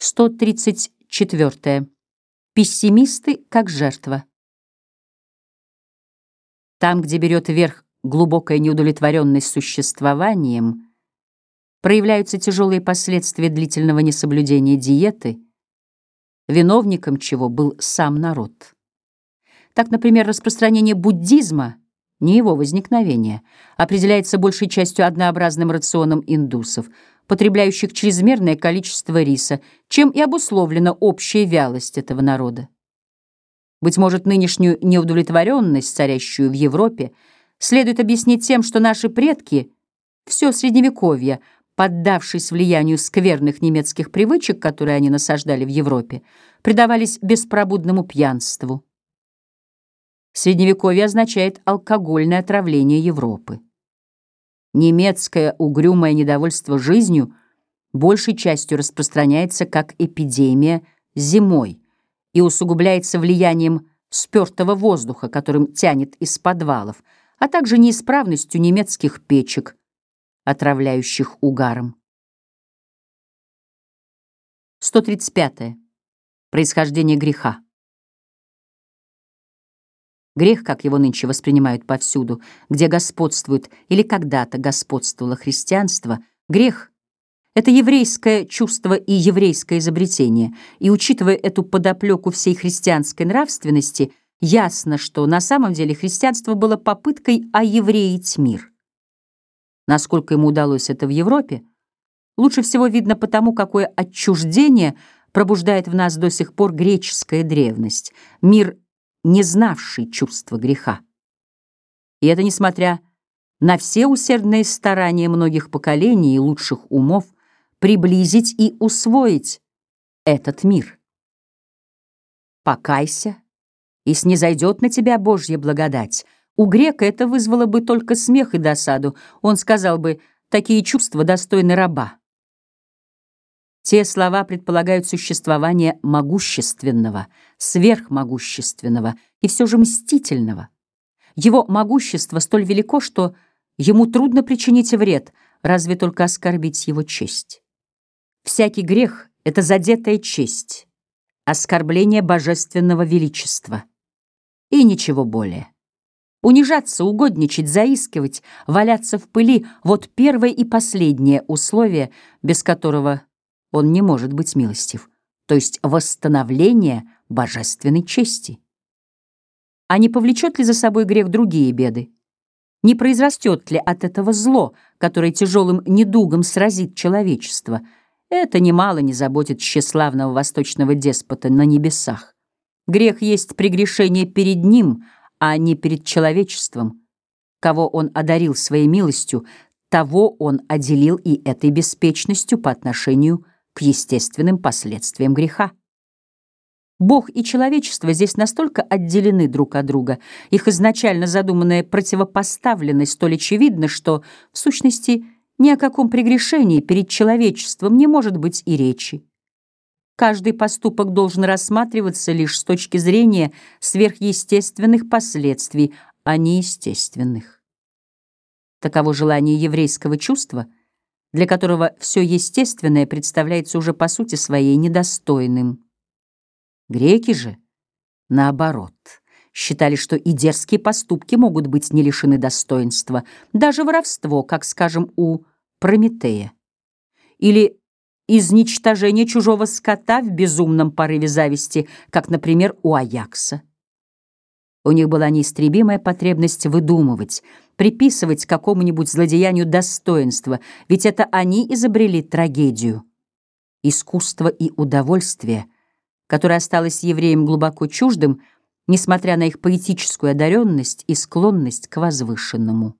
134. Пессимисты как жертва. Там, где берет верх глубокая неудовлетворенность существованием, проявляются тяжелые последствия длительного несоблюдения диеты, виновником чего был сам народ. Так, например, распространение буддизма, не его возникновение, определяется большей частью однообразным рационом индусов, потребляющих чрезмерное количество риса, чем и обусловлена общая вялость этого народа. Быть может, нынешнюю неудовлетворенность, царящую в Европе, следует объяснить тем, что наши предки все Средневековье, поддавшись влиянию скверных немецких привычек, которые они насаждали в Европе, предавались беспробудному пьянству. Средневековье означает алкогольное отравление Европы. Немецкое угрюмое недовольство жизнью большей частью распространяется как эпидемия зимой и усугубляется влиянием спертого воздуха, которым тянет из подвалов, а также неисправностью немецких печек, отравляющих угаром. 135. -е. Происхождение греха. Грех, как его нынче воспринимают повсюду, где господствует или когда-то господствовало христианство, грех — это еврейское чувство и еврейское изобретение, и, учитывая эту подоплеку всей христианской нравственности, ясно, что на самом деле христианство было попыткой оевреить мир. Насколько ему удалось это в Европе, лучше всего видно потому, какое отчуждение пробуждает в нас до сих пор греческая древность. Мир — не знавший чувства греха. И это несмотря на все усердные старания многих поколений и лучших умов приблизить и усвоить этот мир. Покайся, и снизойдет на тебя Божья благодать. У грека это вызвало бы только смех и досаду. Он сказал бы, такие чувства достойны раба. Те слова предполагают существование могущественного, сверхмогущественного и все же мстительного. Его могущество столь велико, что ему трудно причинить вред, разве только оскорбить его честь. Всякий грех — это задетая честь, оскорбление божественного величества. И ничего более. Унижаться, угодничать, заискивать, валяться в пыли — вот первое и последнее условие, без которого он не может быть милостив, то есть восстановление божественной чести. А не повлечет ли за собой грех другие беды? Не произрастет ли от этого зло, которое тяжелым недугом сразит человечество? Это немало не заботит тщеславного восточного деспота на небесах. Грех есть прегрешение перед ним, а не перед человечеством. Кого он одарил своей милостью, того он отделил и этой беспечностью по отношению к естественным последствиям греха. Бог и человечество здесь настолько отделены друг от друга, их изначально задуманная противопоставленность столь очевидна, что, в сущности, ни о каком прегрешении перед человечеством не может быть и речи. Каждый поступок должен рассматриваться лишь с точки зрения сверхъестественных последствий, а не естественных. Таково желание еврейского чувства — для которого все естественное представляется уже по сути своей недостойным. Греки же, наоборот, считали, что и дерзкие поступки могут быть не лишены достоинства, даже воровство, как, скажем, у Прометея, или изничтожение чужого скота в безумном порыве зависти, как, например, у Аякса. У них была неистребимая потребность выдумывать, приписывать какому-нибудь злодеянию достоинство, ведь это они изобрели трагедию. Искусство и удовольствие, которое осталось евреям глубоко чуждым, несмотря на их поэтическую одаренность и склонность к возвышенному.